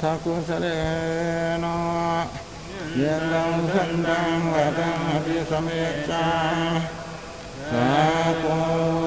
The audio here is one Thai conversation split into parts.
tha của sa đề nó nhiên long thân tăng và tăng bi sa mê cha tha. cô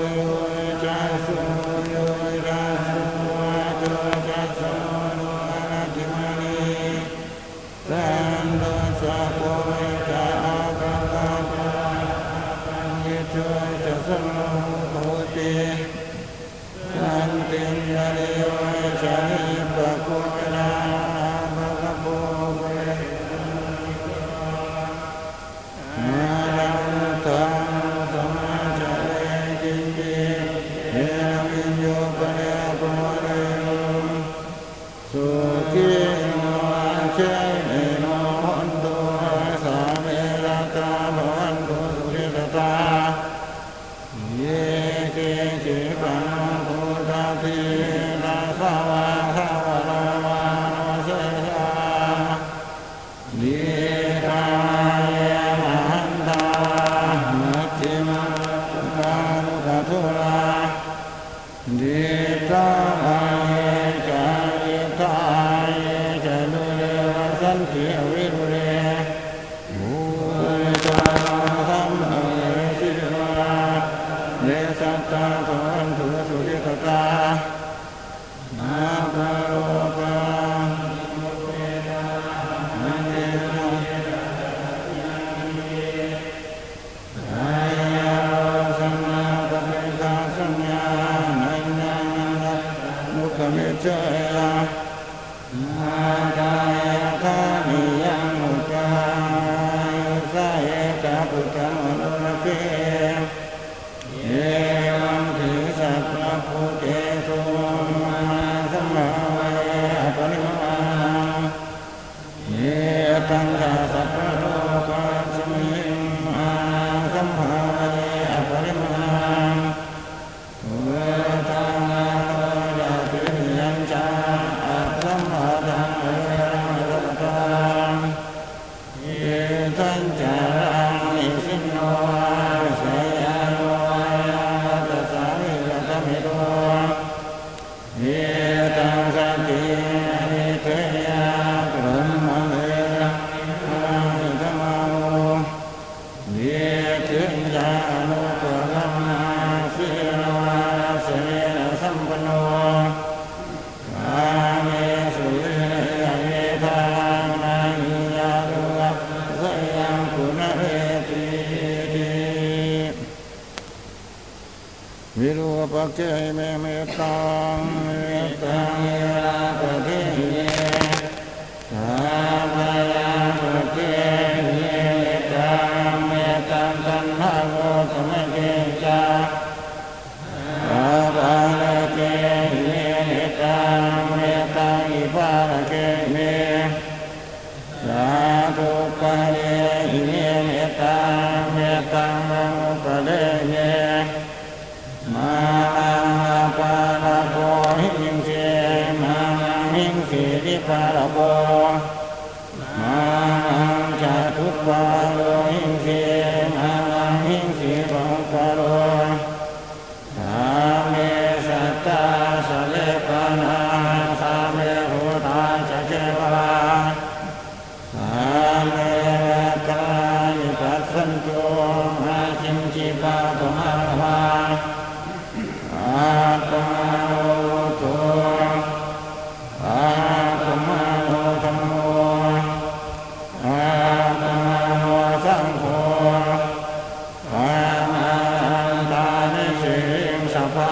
विरूपक्षेमे मेत्तां मेत्तां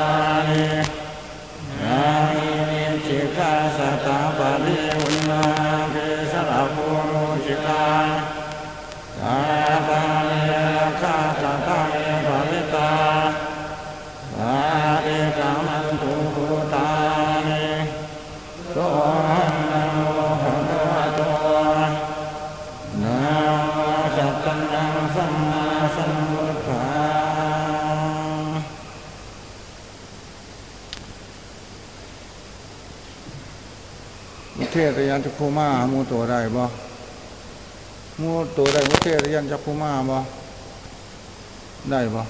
านินามิมิจิกาสตาปริ ยันจักขุมามูตัวได้บ่มูตัวได้บ่เทระยันจักขุมาบ่ได้บ่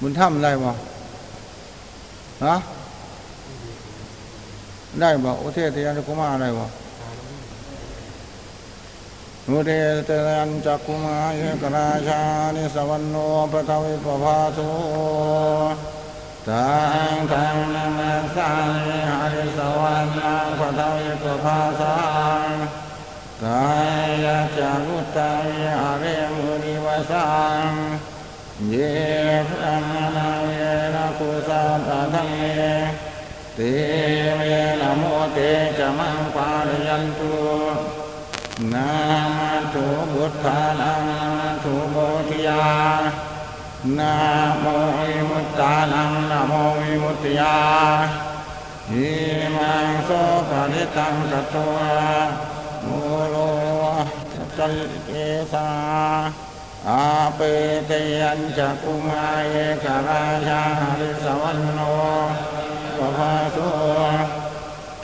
บุญถ้ำได้บ่ฮะได้บ่โอเทตยันจักขุมาได้บ่มุเรตยันจักขุมาเยกราชานิสวรรณโนปะทวิปภาสุ Tạng tăng nam mạc sang ni hari sawan nam kwa thao yi kwa pha sang Tại yạc cha cút ta yi hari mu ni va sang Ye phram na ye na ku sa ta thang ye Ti ye na mô te cha mang pa ri yan tu Nam tu bút tha nam tu bồ thi ya नमो विमुक्तानं नमो विमुत्या ह्रीमंशो भरितं गत्वा मूलो तल्केशा आपेतयञ्चपुमाये कराया हरिषवणो प्रभासो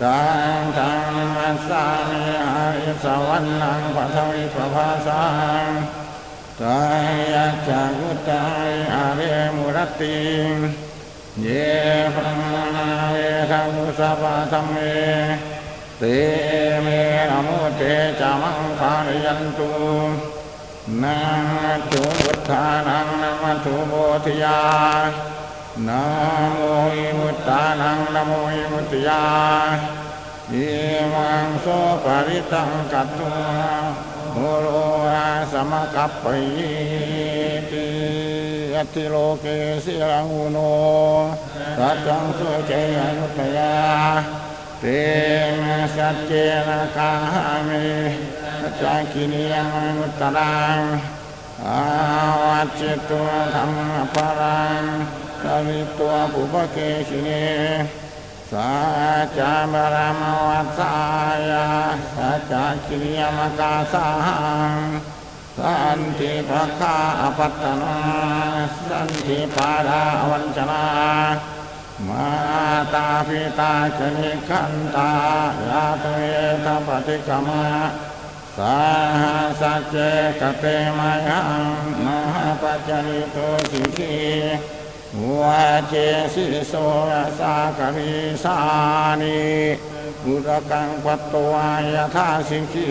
तां तां हरिसवन्नं हरिषवर्णं पठमि या हरे मुरतिं ये प्रमावेशपथं मे ते मे नमो ते चमं कारयन्तु। न चुमुत्थानं न तु मोधिया न मोयिमुत्थानं न मोयिमुतियां सुपरितं कद พุโรหาสมกัปปิติอัติโลกิสิรังุโนสัจังสุเจยนุตยาเตมสัจเจนะคามิสัจจคินิยังมุตรังอาวัจิตุธรรมปรังสวิตุปุปเกชินี स च परमवताया स च कियमकासा सन्ति पथापत्तना सन्ति पारा वञ्चना माता पिता च चलिकन्ता यातुेदपतिकमा सः सचे स चे कतेमया महापचलितोषिः วาเจสิโสรสากริสานิอุรกังปัตตวายทาสิกี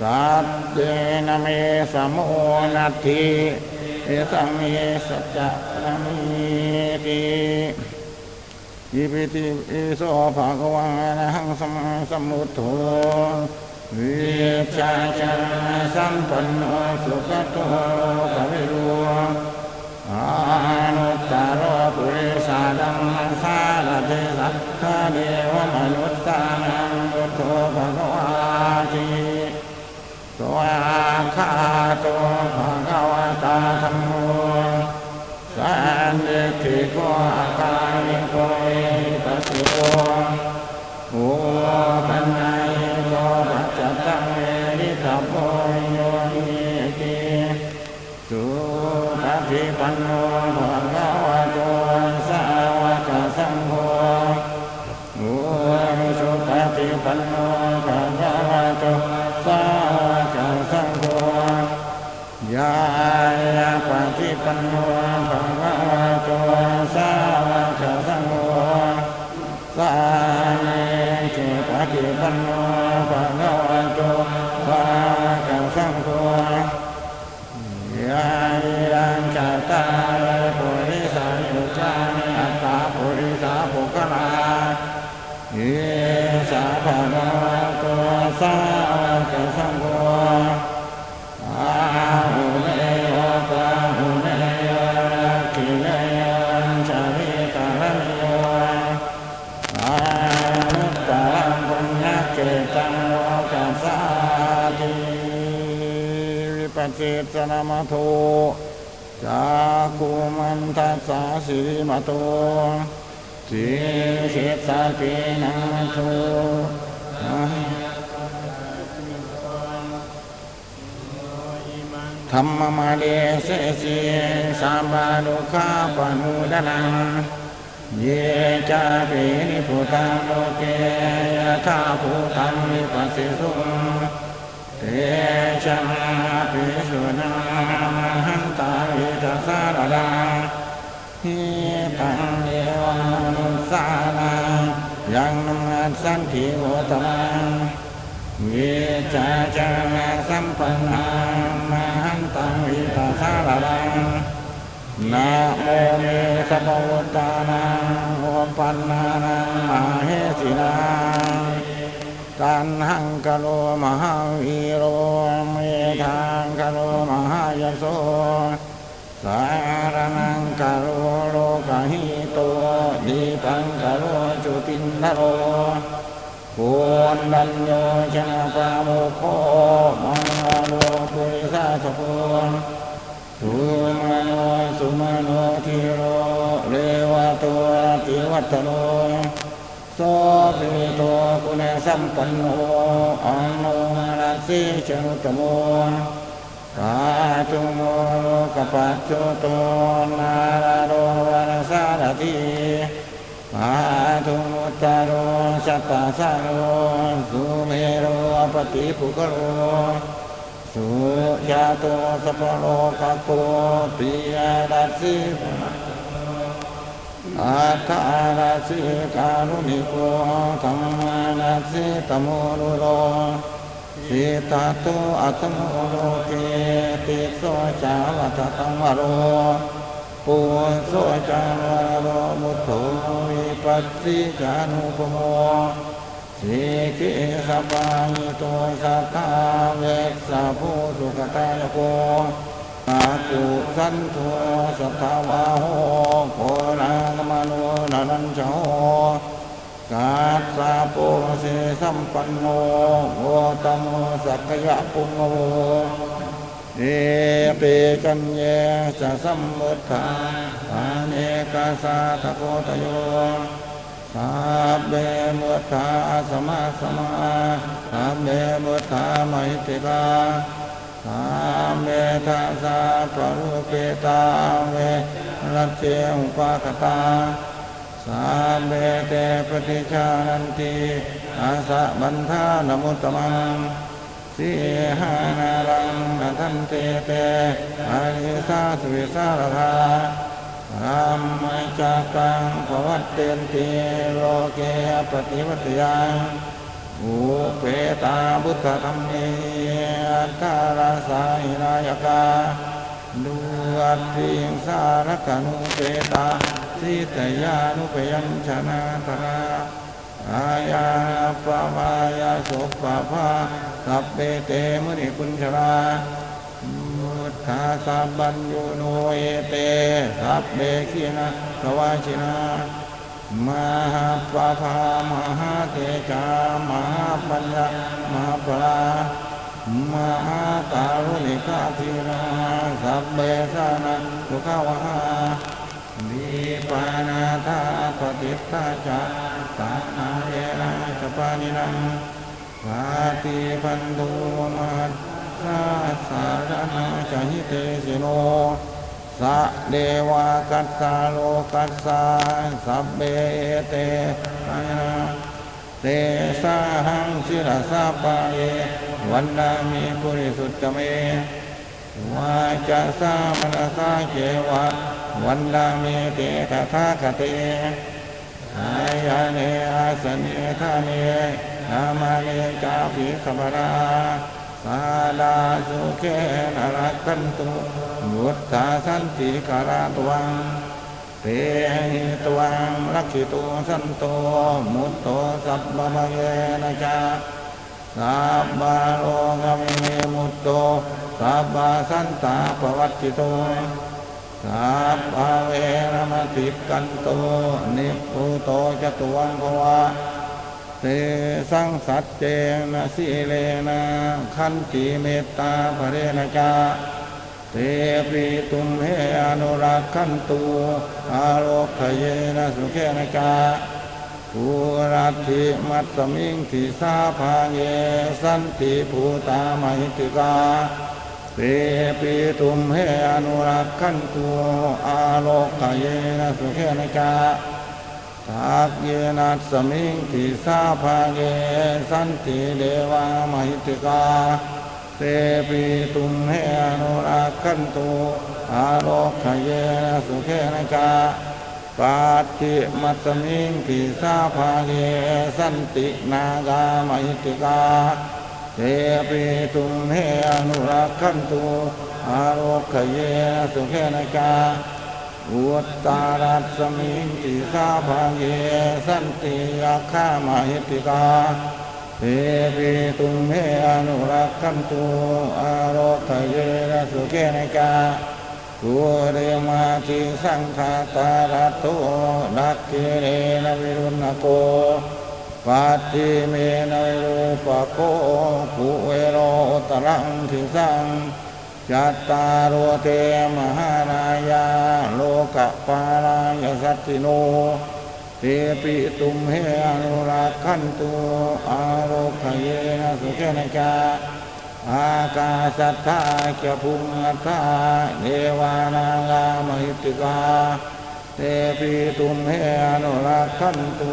สัตเจนเมสมุนัตถิเอสัมเมสัจจะมิติยิปิติอิโสภะควังนะหังสมสมุทโธวิชาจาสัมปันโนสุขโตภวิรอา นุตตรปุริสาดังสาลเทสัทธาเดวมนุษย์สานังพุทโธภะควาติตัวอาคา ฏิ สนามโทจากคุมันทัสสาสิริมโตสิสิสาตินังโทธรรมมาเดเสสีสามบาลุคาปนุดนังเยจาปินิพุตังโลเกยทาภูตังนิปัสสิสุ งเตชะมาปิสุนังหันตาวิทัสสะระดังฮิปังเยวานุสานังยังนมัสสันติโวตมังวิจา ตัณหังกะโร มะหาวีโรเมธังกะโร มะหายะโสสะระณังกะโร โลกะหิโต ทีปังกะโร ชุตินธะโร โกณฑัญโญ ชะนะปาโมกโข มังคะโลปุริสาสะโภ สุมะโนสุมะโน ธีโรเรวะโต ระติวัฑฒะโน โสภิโต คุณะสัมปันโนอะโนมะทัสสี ชะนุตตะโม ปะทุโม โลกะปัชโชโตนาระโท วะระสาระถี ปะทุมุตตะโรสัตตะสาโรสุเมโธ อัปปะฏิปุคคะโล สุชาโตสัพพะโลกัคโค ปิยะทัสสี นะราสะโภ อัตถะทัสสี การุณิโกธัมมะทัสสี ตะโมนุโท สิทธัตโถ อะสะโมโลเกติสโสจะ วะทะตัง วะโรปุสโสจะ วะระโท พุทโธ วิปัสสี จะ อะนูปะโมสิขี สัพพะหิโตสัตถาเวสสะภูสุขตายะโก กะกุสันโธ สัตถะวาโห โกนาคนังม โน ระณัญชะโห กัสสะโป สิริสัมปันโนโคตะโมสักยะปุงคะโวเอเต จัญเญ จะสัมพุทธาอะเนกะสะตะโกฏะโยสัพเบมุทธาสมาสมาสัพเบมุทธาไมติกา เบทัสสะปรุเปตาเวรัจเจอุปากตาสัพเบเตปฏิชานันติอาสะบันทานมุตตมังสีหานารังนัทันเตเตอาริสาสุวิสารธาธรรมจักกังภวัตเตนติโลเกปฏิวัติยัง อุเปตาบุตธธรรมเนอัตตาราสายนายกาดุอัตถิงสารกนุเปตาสิตยานุเปยัญชนะตราอายาปวายาสุปภาสัพเปเตมุนิปุญชรามุทธาสัพบัญญูโนเอเตสัพเบขีนะสวาชินา มหาปะภามหาเทจามหาปัญญามหาปรามหาการุณิกาทีนาสัพเบสานะสุขาวาดีปานาธาปฏิตตาจาตานาเยนะสปานินังวาติพันธุมัสสาสารนาจหิเตสิโน สะเดวากัสสาโลกัสสาสัพเบเตนาเตสาหังศิรสาปะเยวันนามิปุริสุตตเมวาจาสามนสาเจวะวันนามิเตตถาคเตอายาเนอาสเนธาเนนามาเนกาภิขบรา สาดาสุเกนรักขันตุบุตตาสันติการาตวังเตหิตวังรักขิตุสันโตมุตโตสัพพะมะเยนะจาสัพพะโลกวิมุตโตสัพพะสันตาปวัตติโตสัพพะเวรมติกันโตนิพุโตจตุวังภวะ เตสังสัจเจนะสีเลนะขันติเมตตาภเรนะจาเตปิตุมเฮอนุรักขันตุอาโลกเยนะสุเขนะจาภูรัติมัตสมิงทิสาภาเยสันติภูตามหิติกาเตปิตุมเฮอนุรักขันตุอาโลกเยนะสุเขนะจา ทักเยนัสมิงทิสาภาเกสันติเดวามหิติกาเตปิตุมเฮอนุรักขันตุอาโลกเยนะสุเขนกาปัตติมัสมิงทิสาภาเกสันตินากามหิติกาเตปิตุมเฮอนุรักขันตุอาโลกเยนะสุเขนกา อุตตารัสมิงติสาภังเยสันติยาคามาหิติกาเทปิตุเมอนุรักขันตุอารโรคเยนะสุเกนิกากุเรมาทิสังฆาตารัตโตดักเกเรนวิรุณโกปัตติเมนรูปโกภูเวโรตรังทิสัง จัตตารโอเทมหานายา โลกปาลายสัตติโนเตปิตุมเฮอนุรักขันตุอาโลกเยนะสุเขนะจาอากาสัทธาเจพุงอัตตาเดวานางามหิติกาเตปิตุมเฮอนุรักขันตุ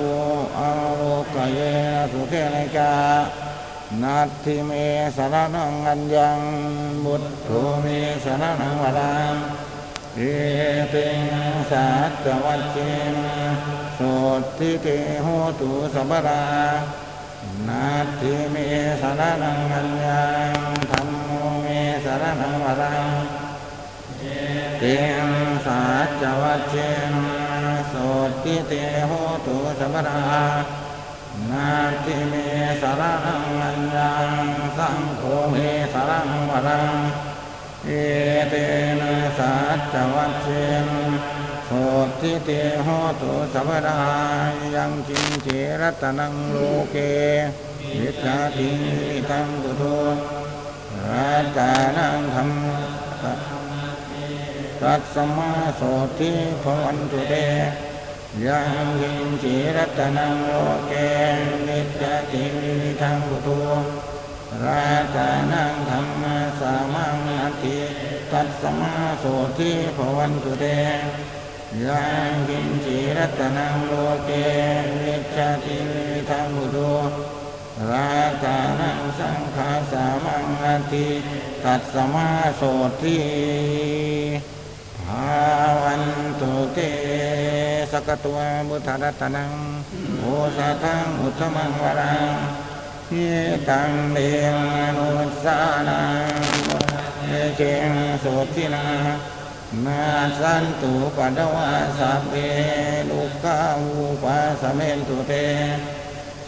อาโลกเยนะสุเขนะจา นัตถิเมสรนังอัญญังบุตโธเมสรนังวรังเอเติงสัจวัจเจนโสติเตโหตุสัพพรานัตถิเมสรนังอัญญังธรรมโมเมสรนังวรังเอติงสัจวัจเจนโสติเตโหตุสัพพรา นาทิเมสารังอัญญังสังโฆเมสารังวรังเอเตนะสัจจวัชเชนโสทิเตโหตุสัพดายังจินเจรัตนังโลเกวิจาติตังกุโตรัตนังธรรมตัสสมาโสทิภวันตุเต ยังยิงจิรัตนังโลเกนิจติทังกุโตราจานังธรรมสามังอธิตัสสมาโสทิภวันตุเตยังกินจิรัตนังโลเกนิจติทังกุโตราจานังสังฆาสามังอธิตัสสมาโสทิภาวันตุเต สกตัวมุทรัตนังโอสะทังอุตมังวรังเยตังเดงอนุสานังเยเจงโสทินานาสันตุปัดวาสัพเพลุกาอุปัสเมนตุเต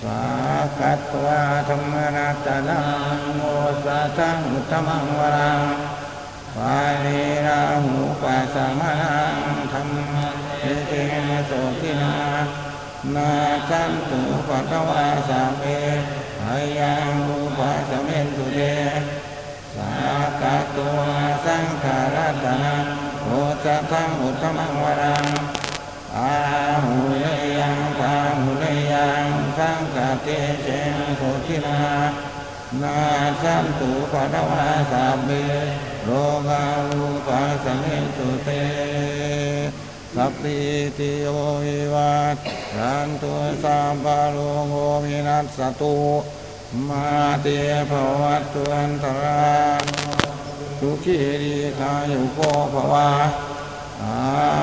สากัตวาธรรมรัตนังโมสะทังอุตมังวรังปาลีราหูปัสมานังธรรม นาสันตุปัดวาสัพเพอายังอุปัสเมนตุเตสากัตวสังขารัตนังโอจะทังอุตมังวรังอาหุเลยังปาหุเลยังสังฆเตเชงโสทินานาสันตุปัตวาสัพเพโลกาลุปัสเมตุเต สัพพิติโยวิวัตรันตุสัพพะโลกวินัสสตุมาเตภวัตตุอันตรายสุขีริกายุโกภวาอา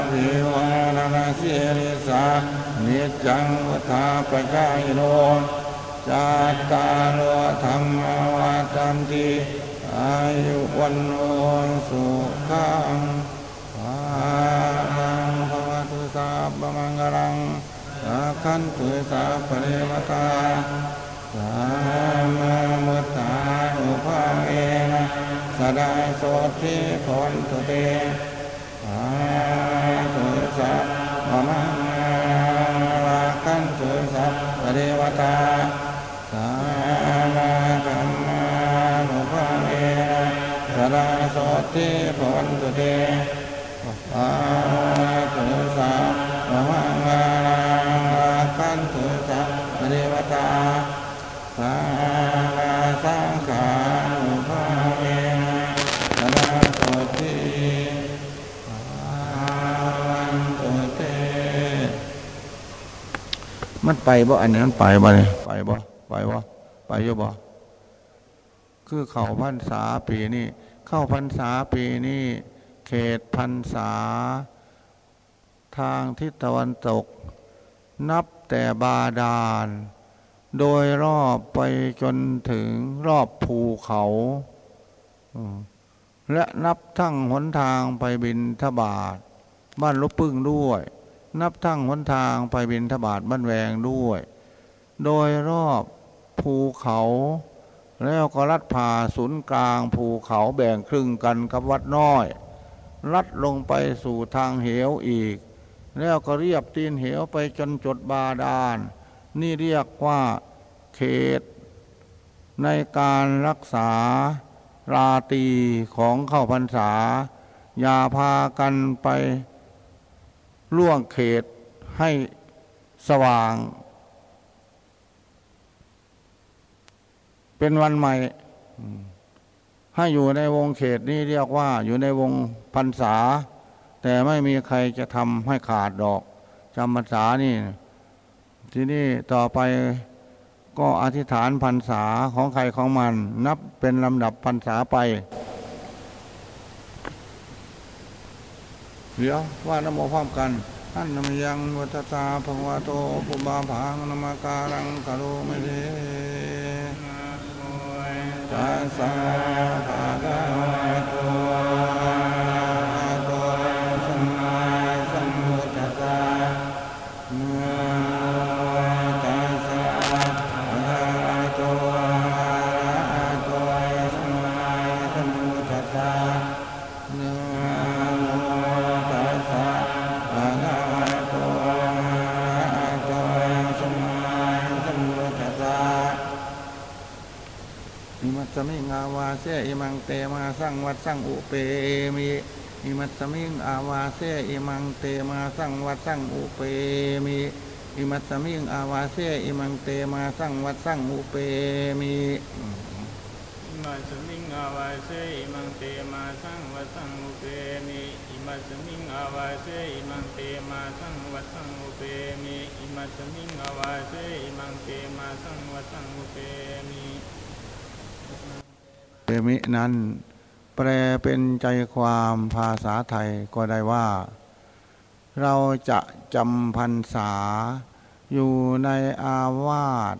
ภิวานาสิริสานิจังวุฒาปจายโนจัตตาโลธรรมวัฏันติอายุวันโอสุขังภา พพมังกลังสักขันตุสัพพเรวตาสามมุตตาอุปาเอนะสดาโสทิพนตุเตอาตุสัพพมังลักขันตุสัพพเรวตาสามกัมมานุภาเอนะสดาโสทิพนตุเตอา มันไปบ่อันนี้มันไปบ่เนี่ยไปบ่ไปบ่ไปอยู่บ่คือเข้าพรรษาปีนี้เข้าพรรษาปีนี้เขตพรรษา ทางทิศตะวันตก นับแต่บาดาล โดยรอบไปจนถึงรอบภูเขาและนับทั้งหนทางไปบินทบาท บ้านลบปึ้งด้วย นับทั้งหนทางไปบินทบาทบ้านแวงด้วย โดยรอบภูเขา แล้วก็ลัดผ่าศูนย์กลางภูเขาแบ่งครึ่งกันกับวัดน้อย ลัดลงไปสู่ทางเหวอีก แล้วก็เรียบตีนเหวไปจนจดบาดาล นี่เรียกว่าเขต ในการรักษาราตีของเข้าพรรษา อย่าพากันไป ล่วงเขตให้สว่าง เป็นวันใหม่ ให้อยู่ในวงเขตนี้เรียกว่าอยู่ในวงพรรษา แต่ไม่มีใครจะทำให้ขาดดอกจำพรรษานี่ ที่นี่ต่อไปก็อธิษฐานพรรษาของใครของมัน นับเป็นลำดับพรรษาไป เดี๋ยวว่านโมพร้อมกันท่านนมยังวัตตาภควาโตปุบาพังนมาการังกะโรไม่เดตัสสะภะคะวะโต เสอิมังเตมาสังวัสสังอุเปมิอิมัสมิงอาวาเสอิมังเตมาสังวัสสังอุเปมิอิมัสมิงอาวาเสอิมังเตมาสัง วัสสัง อุเปมิ อิมัสมิง อาวาเส อิมัง เตมาสัง วัสสัง อุเปมิ อิมัสมิง อาวาเส อิมัง เตมาสัง วัสสัง อุเปมิ อิมัสมิง อาวาเส อิมัง เตมาสังวัดสังอุเปมิ มินั้น แปลเป็นใจความภาษาไทยก็ได้ว่า เราจะจำพรรษา อยู่ในอาวาส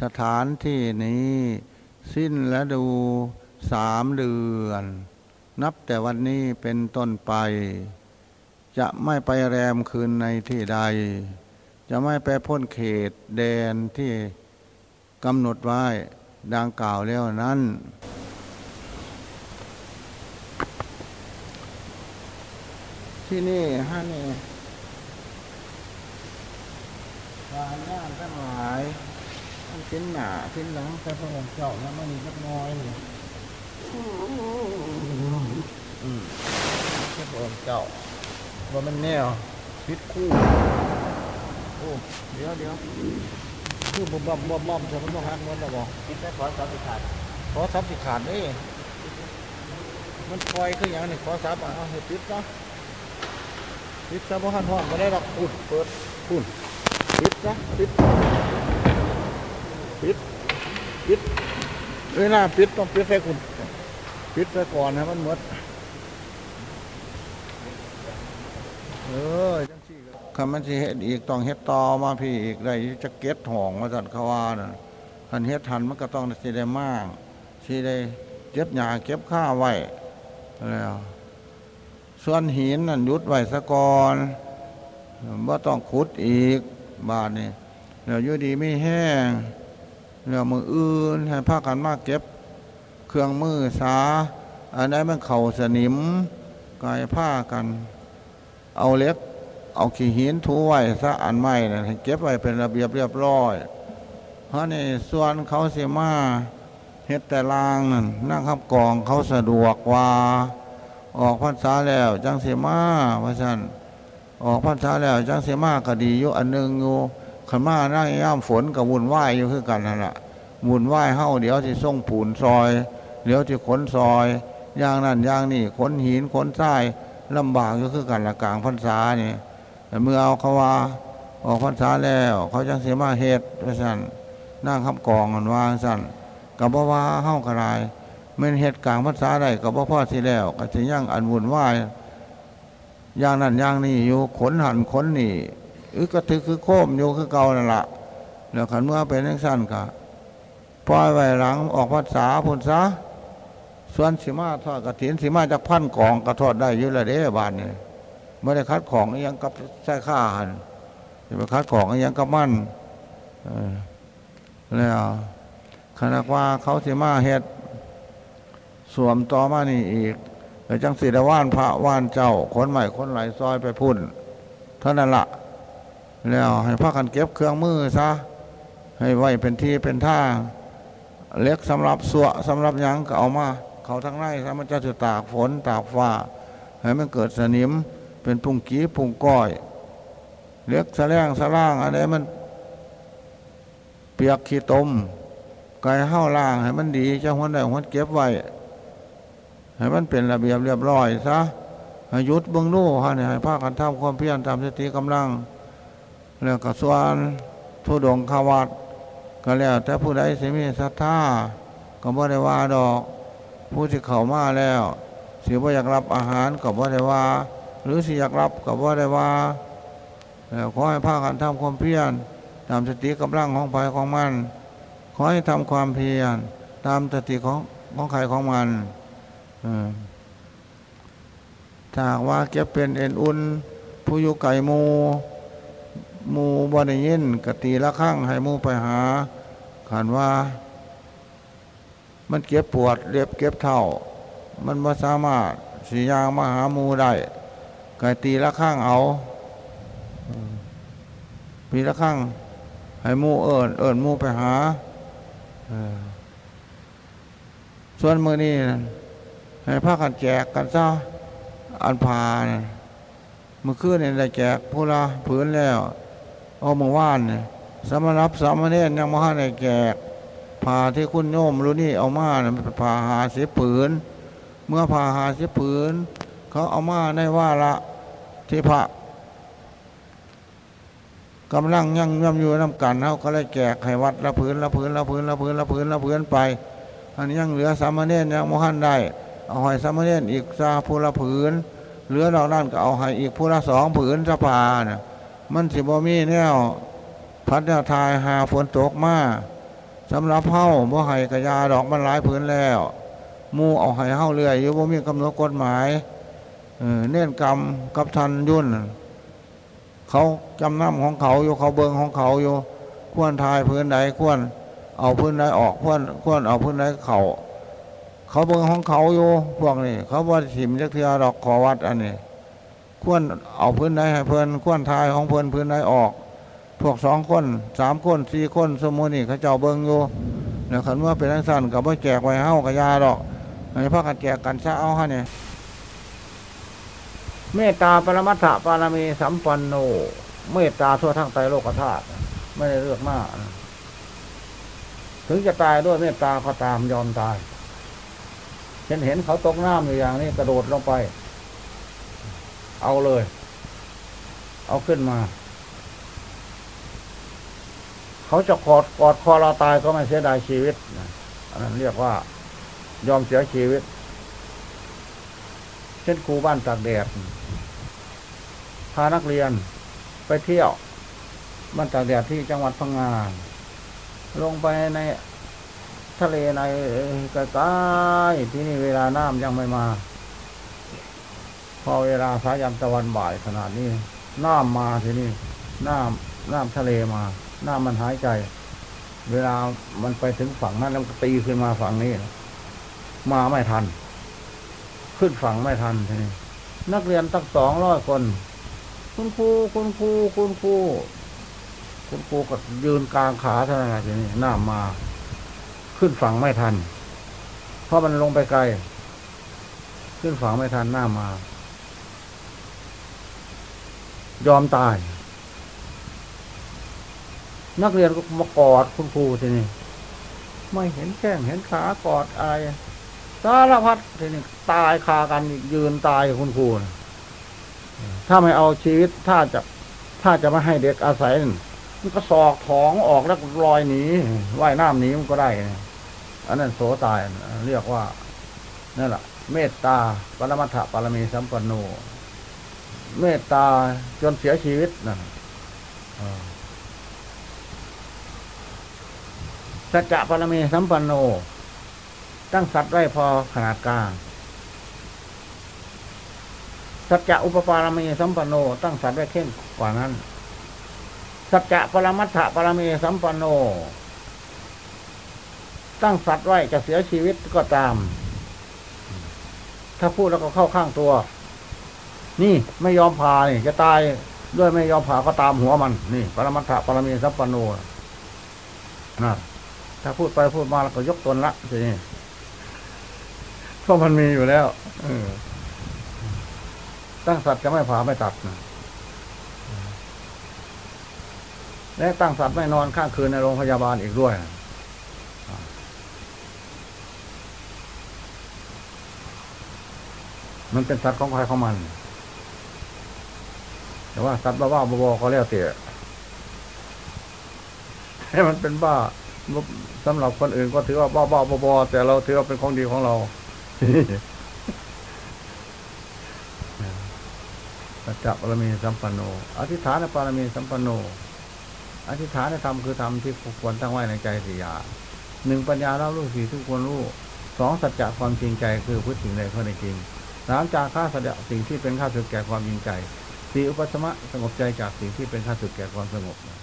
สถานที่นี้ สิ้นและดูสามเดือน นับแต่วันนี้เป็นต้นไป จะไม่ไปแรมคืนในที่ใด จะไม่ไปพ้นเขตแดนที่กำหนดไว้ดังกล่าวแล้วนั้น ที่นี่ฮะนี่การงานทั้งหลายชิ้นหนาชิ้นหลังแต่พระองค์เจ้าแล้วมันมีเล็กน้อยนี่อืมพระองค์เจ้าว่ามันแนวพิษคู่โอ้เดี๋ยวเดี๋ยวคือบ่บ่บ่มบ่จะมันต้องหักมันจะบอกพิษแค่ขอสับสิขาดขอสับสิขาดนี่มันปล่อยคืออย่างนี้ขอสับอะเอาเห็ดปิดเนาะ ปิดซะบ่หันห้องก็ได้หรอกปุ่นเปิดปุ่นปิดซะปิดปิดปิดเวลาปิดต้องปิดใส่คุณปิดไปก่อนนะมันหมดเออจังสี่คำมันสิเฮ็ดอีกต้องเฮ็ดต่อมาพี่อีกได้จะเก็ตห่องมาสัตว์ขาวาน่ะคันเฮ็ดทันมันก็ต้องสิได้มากสิได้เก็บหญ้าเก็บข้าไว้แล้ว ส่วนหินนั่นยุดไว้สะกอนว่าต้องขุดอีกบาทนี่เดี๋ยวอยู่ดีไม่แห้งเรื่องมืออื่นให้ผ้ากันมากเก็บเครื่องมือสาอันนี้มันเข่าสนิมกายผ้ากัน เอาเล็กเอาขี้หินทูไว้ซะอันใหม่นะเก็บไว้เป็นระเบียบเรียบร้อยเพราะนี่ส่วนเขาเสียมาเฮ็ดแต่ลางนั่นนั่งขับกองเขาสะดวกว่า ออกพรรษาแล้วจังเสียมาว่าสันออกพรรษาแล้วจังเสียมาก็ดีอยู่อันหนึ่งอยู่ขันมาหน้าย่ามฝนกับวุ่นวายอยู่คือกันนั่นแหละวุ่นวายเฮ้าเดี๋ยวที่ส่งปูนซอยเดี๋ยวที่ขนซอยอย่างนั้นอย่างนี้ขนหินขนทรายลำบากอยู่คือกันละกลางพรรษานี่แต่เมื่อเอาเขาว่าออกพรรษาแล้ว เขาจังเสียมาเหตุว่าสั่นนั่งขับกองกันวางสั่นกับว่าเฮ้ากระไร เมื่อเหตุกลางพรรษาได้กับบ่พ่อสิแล้วก็จะย่างอันวุ่นวายอย่างนั้นอย่างนี้อยู่ขนหันขนนี่อึกระทึกคือโคมอยู่คือเก่านั่นละแล้วขันเมื่อเป็นนักสั้นกะปล่อยไว้หลังออกภาษาพุนซะส่วนสีมาทอดกระถินสีมาจากพันกองกระทอดได้ยุ่ละเด้บานเนี่ยไม่ได้คัดของยังกับใส่ข้าหันจะไปคัดของยังกับมั่นแล้วขณะว่าเขาสีมาเฮ็ด สวมต่อมานี่อีกแต่จังสีได้ว่านพระว่านเจ้าคนใหม่คนไหลซอยไปพุ่นเท่านั้นละแล้วให้พากันเก็บเครื่องมือซะให้ไว้เป็นที่เป็นท่าเล็กสำหรับสวสำหรับยังก็เอามา เขาทั้งไร่ซะมันจะจะตากฝนตากฟ้าให้มันเกิดสนิมเป็นปุ่งกี้ปุ่งก้อยเล็กสะแรงสะล่างอะไรมัน เปียกขี้ตมไก่ห้าล่างให้มันดีจะหัวได้หัวเก็บไว้ ให้มันเป็นระเบียบเรียบร้อยซะหยุดเบื้องนู่ฮะเนี่ยให้ภาคกันทำความเพียรตามสติกำลัง แล้วก็ส่วนทุดงขวัดก็แล้วแต่ผู้ใดสิมีศรัทธาก็บ่ได้ว่าดอก ผู้ที่เข้ามาแล้วสิบ่อยากรับอาหารก็บ่ได้ว่า หรือสิอยากรับก็บ่ได้ว่าแล้วขอให้ภาคกันทำความเพียรตามสติกำลังของภายของมัน ขอให้ทำความเพียรตามสติของของใครของมัน ถ้าว่าเก็บเป็นเอ็นอุ่นผู้อยู่ไก่มูมูบนยินกตีละข้างให้มูไปหาขันว่า มันเก็บปวดเรียบเก็บเท่า มันมาสามารถสียางมาหามูได้กตีละข้างเอาปีละข้างให้มูเอิญเอิญมูไปหาส่วนมือนี้ ให้พากันแจกกันซะอันพานเมื่อคืนเนี่ยได้แจกผู้ละผืนแล้วเอาเมื่อวานเนี่ยสมรับสามเณรยังมาให้ได้แจกผ้าที่คุณโยมรู้นี่เอามานะมันเป็นผ้าหาเสิบผืน เมื่อผ้าหาเสิบผืน เขาเอามาในว่าละที่พระกำลังยังย่ำอยู่น้ำกันเขาก็เลยแจกให้วัดละผืนละผืนละผืนละผืนละผืนละผืนไปอันนี้ยังเหลือสามเณรยังมหันได้ เอาให้สามเณรอีกซาผู้ละผืนเหลือนอกนั้นก็เอาให้อีกผู้ละสองผืนสภาน่ะมันสิบ่มีแนวพัดแนวทายหาฝนตกมาสำหรับเฮาบ่ให้กระยาดอกมันหลายผืนแล้วมูเอาให้เฮาเรื่อยอยู่บ่มีกำหนดกฎหมายเน่นกรรมกับทันยุ่น เขาจำนำของเขาอยู่เขาเบิงของเขาอยู่ ควรทายพื้นใดควรเอาพื้นใดออกควรควรเอาพื้นใดเขา เขาเบิ่งของเขาอยู่พวกนี้ เขาบ่ถิ่มจักเทือดอกขอวัดอันนี้ควรเอาพื้นใดให้เพื่อนควรทายของเพื่อนพื้นใดออก พวกสองคนสามคนสี่คนสมุนี่เขาเจ้าเบิ่งอยู่แล้วขันว่าเป็นนักสั่นกับว่าแจกไว้เฮ้ากับยาดอกให้พากันแจกกันซะเอาฮะเนี่ยเมตตาปรมัตถปารมีสัมปันโน เมตตาทั่วทั้งไตรโลกธาตุไม่ได้เลือกมาก ถึงจะตายด้วยเมตตาก็ตามยอมตาย เห็นเห็นเขาตกน้ำอยู่อย่างนี้กระโดดลงไป เอาเลย เอาขึ้นมา เขาจะกอดกอดคอเราตายก็ไม่เสียดายชีวิตนะอันนั้นเรียกว่ายอมเสียชีวิต เช่นครูบ้านตากแดดพานักเรียนไปเที่ยว บ้านตากแดดที่จังหวัดพังงาลงไปใน ทะเลในใกล้ๆที่นี่เวลาน้ำยังไม่มา พอเวลาสายันตะวันบ่ายขนาดนี้น้ำมาทีนี่น้ำน้ำทะเลมา น้ำมันหายใจ เวลามันไปถึงฝั่งนั้นแล้วตีขึ้นมาฝั่งนี้ มาไม่ทัน ขึ้นฝั่งไม่ทันทีนี้นักเรียนตั้งสองร้อยคน คุณครูคุณครูคุณครูคุณครูก็ยืนกลางขาเท่านั้นแหละทีนี้น้ำมา ขึ้นฝั่งไม่ทัน เพราะมันลงไปไกล ขึ้นฝั่งไม่ทันหน้ามา ยอมตาย นักเรียนก็มากอดคุณครูทีนี้ไม่เห็นแข้งเห็นขากอดอะไรสารพัดทีนี้ตายคากันยืนตายกับคุณครูถ้าไม่เอาชีวิตถ้าจะถ้าจะไม่ให้เด็กอาศัยมันก็สอกท้องออกแล้วลอยหนีว่ายน้ำหนีมันก็ได้ อันนั้นโสตายเรียกว่านั่นแหละเมตตาปรมัตถปรมีสัมปันโน เมตตาจนเสียชีวิตนะสัจจะปรมีสัมปันโน ตั้งสัตว์ไว้พอขนาดกลางสัจจะอุปปารมีสัมปันโน ตั้งสัตว์ไว้เข้มกว่านั้น สัจจะปรมัตถปรมีสัมปันโน ตั้งสัตว์ไว้จะเสียชีวิตก็ตาม ถ้าพูดแล้วก็เข้าข้างตัว นี่ไม่ยอมผ่านี่จะตายด้วยไม่ยอมผ่าก็ตามหัวมัน นี่ปรมัตถปรมีสัมปันโนนะถ้าพูดไปพูดมาแล้วก็ยกตนละทีนี้เพราะมันมีอยู่แล้วตั้งสัตว์จะไม่ผ่าไม่ตัดนะและตั้งสัตว์ไม่นอนข้างคืนในโรงพยาบาลอีกด้วย มันเป็นสัตว์ของใครของมัน แต่ว่าสัตว์บ้าๆบอๆเขาเรียกเตี่ยให้มันเป็นบ้าสำหรับคนอื่นก็ถือว่าบ้าบ้าบอแต่เราถือว่าเป็นของดีของเราสัจจะปรมีสัมปันโน อธิษฐานปรมีสัมปันโน อธิษฐานธรรมคือธรรมที่ควรตั้งไว้ในใจสี่อย่างหนึ่งปัญญาเล่ารู้สี่ทุกคนรู้สองสัจจะความจริงใจคือพูดสิ่งใดข้อในจริง สามจากค่าสัจจะสิ่งที่เป็นค่าสุดแก่ความยิงใจสี่อุปสมะสงบใจจากสิ่งที่เป็นค่าสุดแก่ความสงบนะ